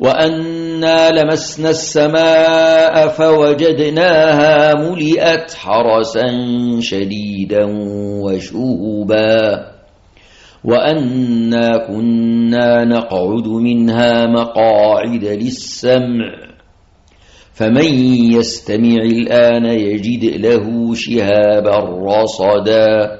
وأنا لمسنا السماء فوجدناها ملئت حرسا شديدا وشوبا وأنا كنا نقعد منها مقاعد للسمع فمن يستمع الآن يجد له شهابا رصدا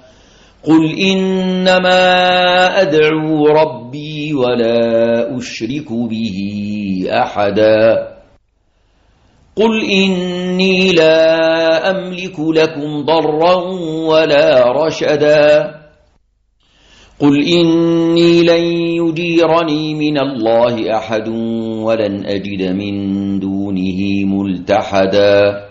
قل إنما أدعو ربي ولا أشرك به أحدا قل إني لا أملك لكم ضرا ولا رشدا قل إني لن يجيرني من الله أحد ولن أجد من دونه ملتحدا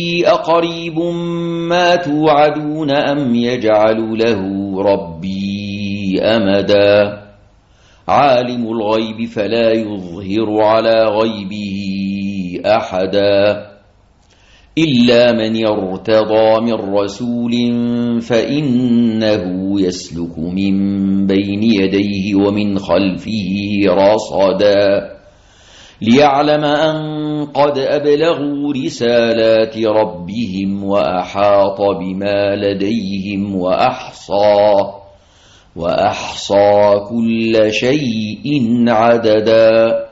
أقريب ما توعدون أم يجعل له ربي أمدا؟ عالم الغيب فلا يظهر على غيبه أحدا. إلا من يرتضى من رسول فإنه يسلك من بين يديه ومن خلفه رصدا. ليعلم أن قد أبلغوا رسالات ربهم وأحاط بما لديهم وأحصى وأحصى كل شيء عددا.